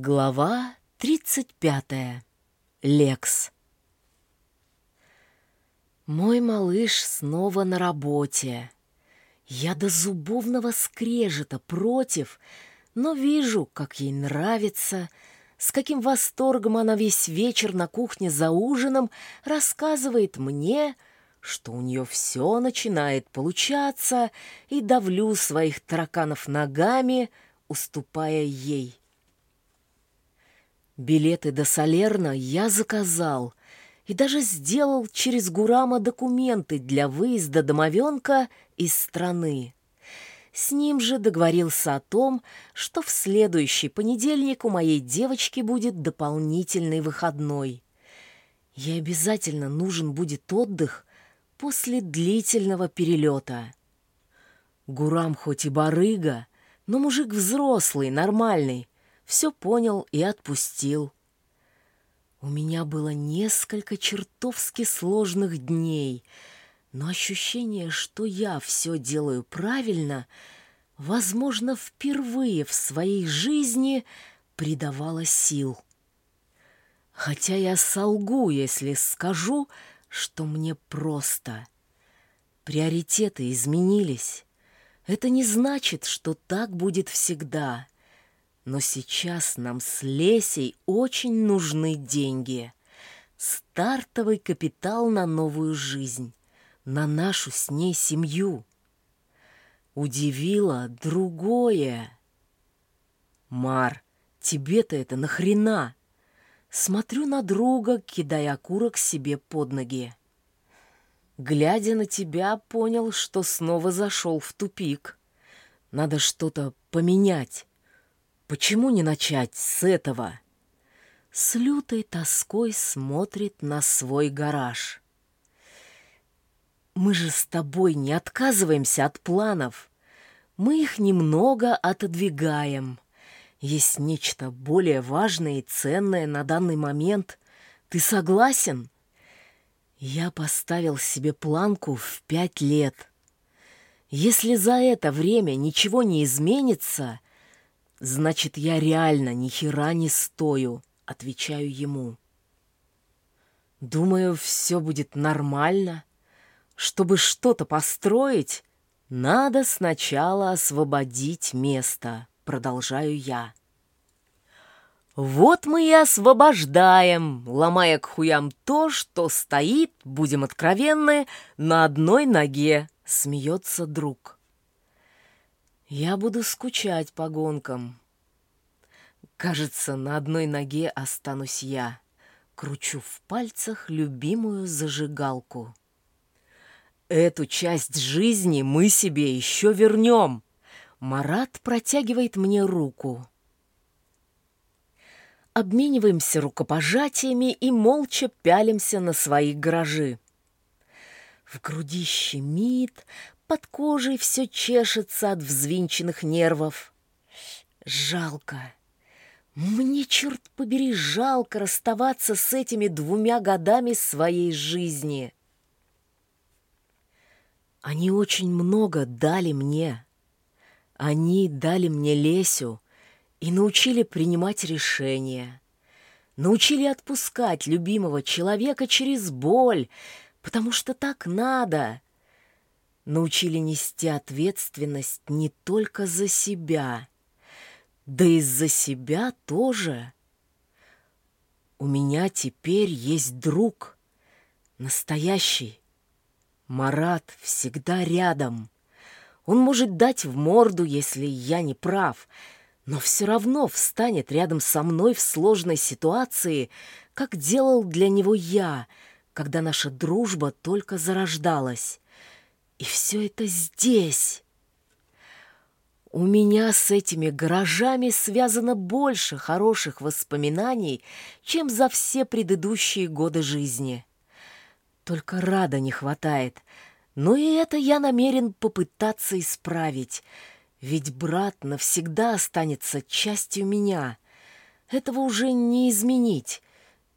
Глава 35. Лекс. Мой малыш снова на работе. Я до зубовного скрежета против, но вижу, как ей нравится, с каким восторгом она весь вечер на кухне за ужином рассказывает мне, что у нее все начинает получаться, и давлю своих тараканов ногами, уступая ей. Билеты до Салерна я заказал и даже сделал через Гурама документы для выезда домовенка из страны. С ним же договорился о том, что в следующий понедельник у моей девочки будет дополнительный выходной. Ей обязательно нужен будет отдых после длительного перелета. Гурам хоть и барыга, но мужик взрослый, нормальный, все понял и отпустил. У меня было несколько чертовски сложных дней, но ощущение, что я все делаю правильно, возможно, впервые в своей жизни придавало сил. Хотя я солгу, если скажу, что мне просто. Приоритеты изменились. Это не значит, что так будет всегда — но сейчас нам с Лесей очень нужны деньги. Стартовый капитал на новую жизнь, на нашу с ней семью. Удивило другое. Мар, тебе-то это нахрена? Смотрю на друга, кидая окурок себе под ноги. Глядя на тебя, понял, что снова зашел в тупик. Надо что-то поменять. Почему не начать с этого? С лютой тоской смотрит на свой гараж. Мы же с тобой не отказываемся от планов. Мы их немного отодвигаем. Есть нечто более важное и ценное на данный момент. Ты согласен? Я поставил себе планку в пять лет. Если за это время ничего не изменится, Значит, я реально ни хера не стою, отвечаю ему. Думаю, все будет нормально. Чтобы что-то построить, надо сначала освободить место, продолжаю я. Вот мы и освобождаем, ломая к хуям то, что стоит, будем откровенны, на одной ноге, смеется друг. Я буду скучать по гонкам. Кажется, на одной ноге останусь я. Кручу в пальцах любимую зажигалку. Эту часть жизни мы себе еще вернем. Марат протягивает мне руку. Обмениваемся рукопожатиями и молча пялимся на свои гаражи. В груди щемит, под кожей все чешется от взвинченных нервов. Жалко. Мне, черт побери, жалко расставаться с этими двумя годами своей жизни. Они очень много дали мне. Они дали мне Лесю и научили принимать решения. Научили отпускать любимого человека через боль, потому что так надо — научили нести ответственность не только за себя, да и за себя тоже. У меня теперь есть друг, настоящий. Марат всегда рядом. Он может дать в морду, если я не прав, но все равно встанет рядом со мной в сложной ситуации, как делал для него я, когда наша дружба только зарождалась. И все это здесь. У меня с этими гаражами связано больше хороших воспоминаний, чем за все предыдущие годы жизни. Только рада не хватает. Но и это я намерен попытаться исправить, ведь брат навсегда останется частью меня. Этого уже не изменить.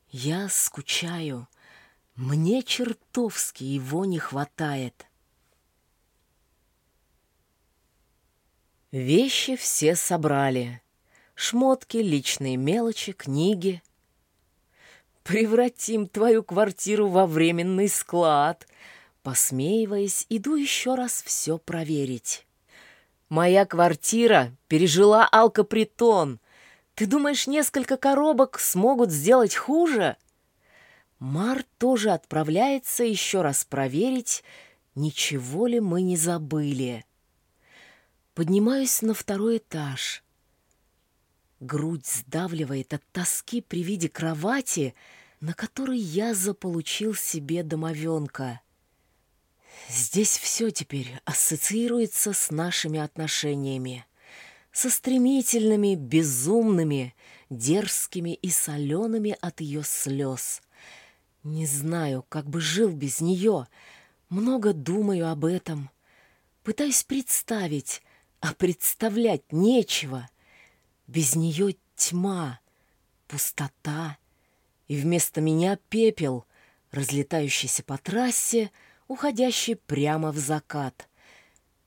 Я скучаю. Мне чертовски его не хватает. Вещи все собрали. Шмотки, личные мелочи, книги. Превратим твою квартиру во временный склад. Посмеиваясь, иду еще раз все проверить. Моя квартира пережила алкопритон. Ты думаешь, несколько коробок смогут сделать хуже? Мар тоже отправляется еще раз проверить, ничего ли мы не забыли. Поднимаюсь на второй этаж. Грудь сдавливает от тоски при виде кровати, на которой я заполучил себе домовенка. Здесь все теперь ассоциируется с нашими отношениями, со стремительными, безумными, дерзкими и солеными от ее слез. Не знаю, как бы жил без нее, много думаю об этом. Пытаюсь представить, а представлять нечего — без нее тьма, пустота, и вместо меня пепел, разлетающийся по трассе, уходящий прямо в закат.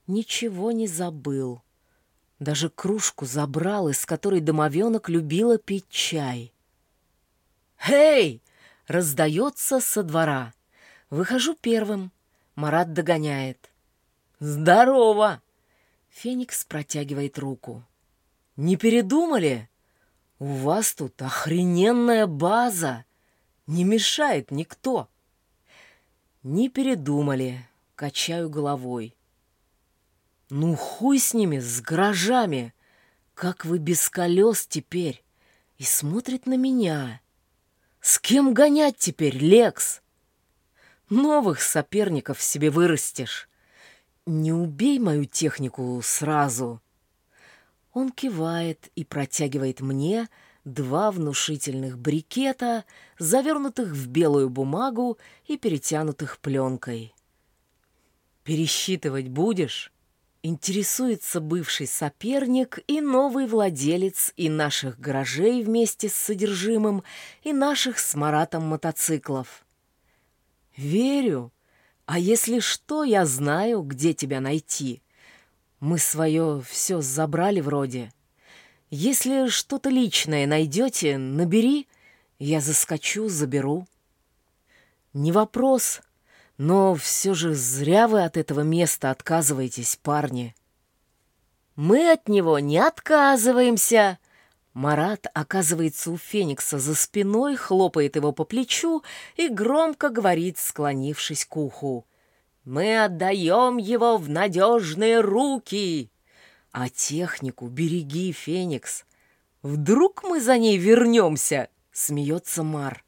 Ничего не забыл. Даже кружку забрал, из которой домовенок любила пить чай. «Эй!» — раздается со двора. Выхожу первым. Марат догоняет. «Здорово!» Феникс протягивает руку. Не передумали? У вас тут охрененная база. Не мешает никто. Не передумали, качаю головой. Ну хуй с ними, с гаражами. Как вы без колес теперь? И смотрит на меня. С кем гонять теперь, Лекс? Новых соперников себе вырастешь. Не убей мою технику сразу. Он кивает и протягивает мне два внушительных брикета, завернутых в белую бумагу и перетянутых пленкой. «Пересчитывать будешь?» Интересуется бывший соперник и новый владелец и наших гаражей вместе с содержимым, и наших с Маратом мотоциклов. «Верю. А если что, я знаю, где тебя найти». Мы свое все забрали вроде. Если что-то личное найдете, набери, я заскочу, заберу. Не вопрос, но все же зря вы от этого места отказываетесь, парни. Мы от него не отказываемся. Марат оказывается у Феникса за спиной, хлопает его по плечу и громко говорит, склонившись к уху. Мы отдаем его в надежные руки. А технику береги, Феникс. Вдруг мы за ней вернемся, смеется Мар.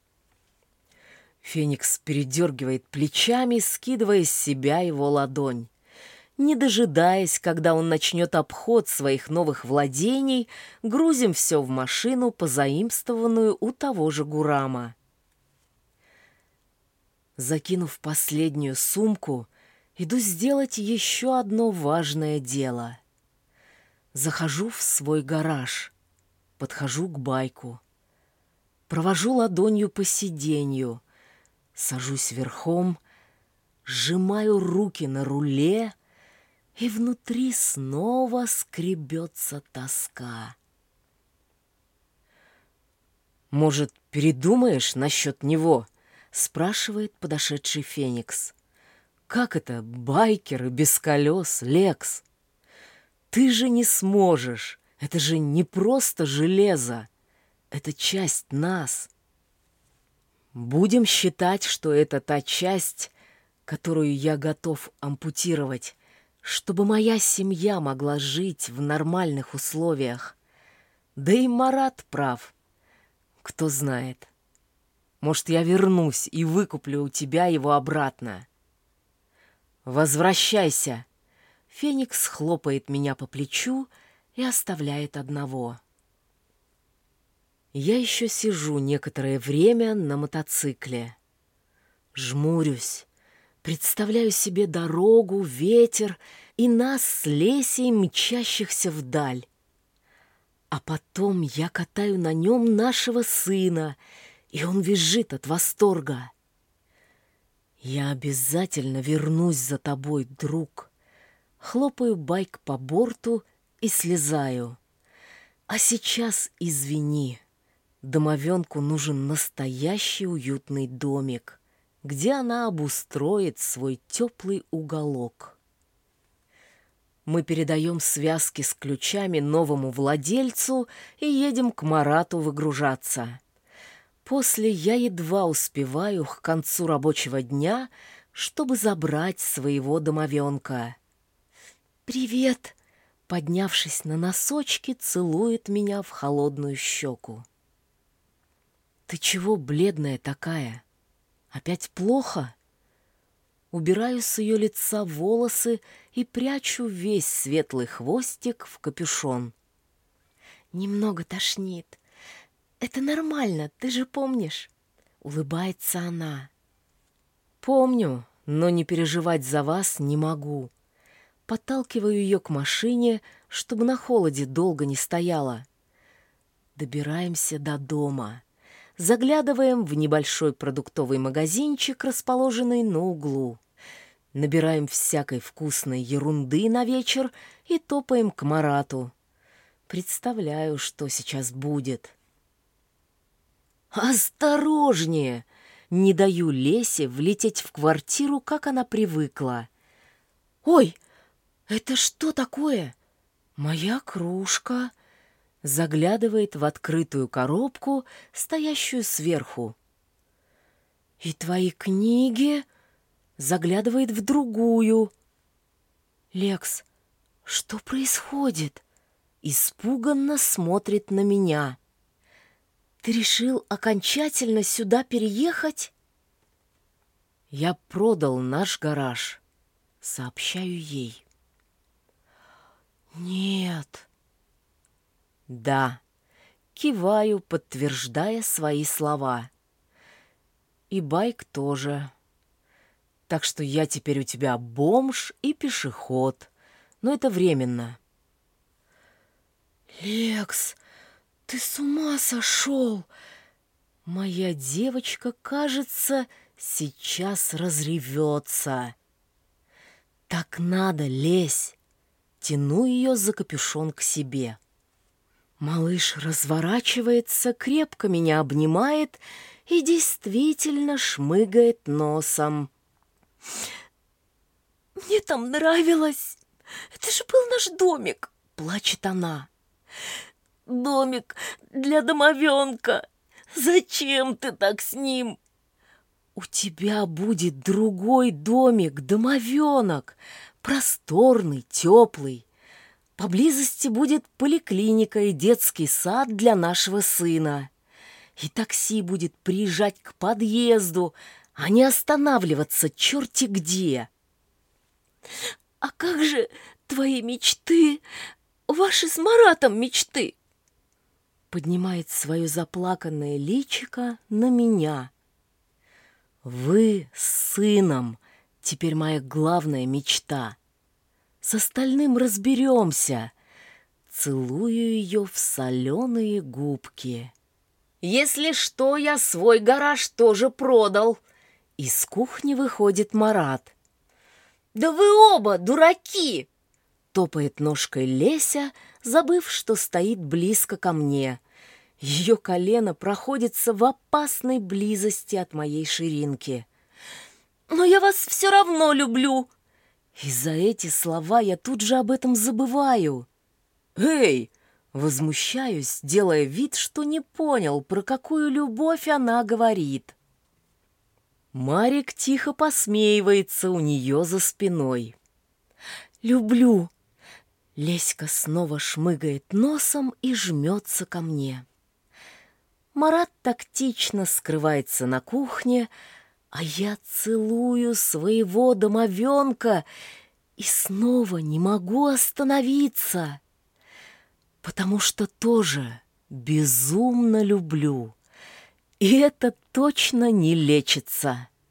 Феникс передергивает плечами, скидывая с себя его ладонь. Не дожидаясь, когда он начнет обход своих новых владений, грузим все в машину, позаимствованную у того же Гурама. Закинув последнюю сумку, иду сделать еще одно важное дело. Захожу в свой гараж, подхожу к байку, провожу ладонью по сиденью, сажусь верхом, сжимаю руки на руле, и внутри снова скребется тоска. «Может, передумаешь насчет него?» спрашивает подошедший Феникс. «Как это, байкеры без колес, Лекс? Ты же не сможешь, это же не просто железо, это часть нас. Будем считать, что это та часть, которую я готов ампутировать, чтобы моя семья могла жить в нормальных условиях. Да и Марат прав. Кто знает». Может, я вернусь и выкуплю у тебя его обратно. Возвращайся. Феникс хлопает меня по плечу и оставляет одного. Я еще сижу некоторое время на мотоцикле. Жмурюсь, представляю себе дорогу, ветер и нас с Лесей, мчащихся вдаль. А потом я катаю на нем нашего сына — и он визжит от восторга. «Я обязательно вернусь за тобой, друг!» Хлопаю байк по борту и слезаю. А сейчас извини, домовенку нужен настоящий уютный домик, где она обустроит свой теплый уголок. Мы передаем связки с ключами новому владельцу и едем к Марату выгружаться. После я едва успеваю к концу рабочего дня, чтобы забрать своего домовенка. «Привет!» Поднявшись на носочки, целует меня в холодную щеку. «Ты чего бледная такая? Опять плохо?» Убираю с ее лица волосы и прячу весь светлый хвостик в капюшон. «Немного тошнит. Это нормально, ты же помнишь?» Улыбается она. «Помню, но не переживать за вас не могу. Подталкиваю ее к машине, чтобы на холоде долго не стояла. Добираемся до дома. Заглядываем в небольшой продуктовый магазинчик, расположенный на углу. Набираем всякой вкусной ерунды на вечер и топаем к Марату. Представляю, что сейчас будет. «Осторожнее!» Не даю Лесе влететь в квартиру, как она привыкла. «Ой, «Это что такое?» «Моя кружка», заглядывает в открытую коробку, стоящую сверху. «И твои книги?» заглядывает в другую. «Лекс, что происходит?» Испуганно смотрит на меня. «Ты решил окончательно сюда переехать?» «Я продал наш гараж», — сообщаю ей. «Нет». «Да». Киваю, подтверждая свои слова. «И байк тоже. Так что я теперь у тебя бомж и пешеход. Но это временно». «Лекс, ты с ума сошел!» Моя девочка, кажется, сейчас разревется. Так надо, лезь тяну ее за капюшон к себе. Малыш разворачивается, крепко меня обнимает и действительно шмыгает носом. «Мне там нравилось! Это же был наш домик!» — плачет она. «Домик для домовенка! Зачем ты так с ним?» «У тебя будет другой домик, домовенок!» просторный, теплый. Поблизости будет поликлиника и детский сад для нашего сына. И такси будет приезжать к подъезду, а не останавливаться черти где. А как же твои мечты, ваши с Маратом мечты? Поднимает свое заплаканное личико на меня. Вы с сыном Теперь моя главная мечта. С остальным разберемся. Целую ее в соленые губки. Если что, я свой гараж тоже продал. Из кухни выходит Марат. «Да вы оба дураки!» Топает ножкой Леся, забыв, что стоит близко ко мне. Ее колено проходится в опасной близости от моей ширинки но я вас все равно люблю!» И за эти слова я тут же об этом забываю. «Эй!» — возмущаюсь, делая вид, что не понял, про какую любовь она говорит. Марик тихо посмеивается у нее за спиной. «Люблю!» Леська снова шмыгает носом и жмется ко мне. Марат тактично скрывается на кухне, а я целую своего домовенка и снова не могу остановиться, потому что тоже безумно люблю. И это точно не лечится.